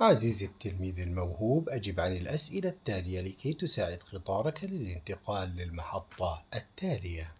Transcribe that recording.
عزيزي التلميذ الموهوب أجب عن الأسئلة التالية لكي تساعد قطارك للانتقال للمحطة التالية.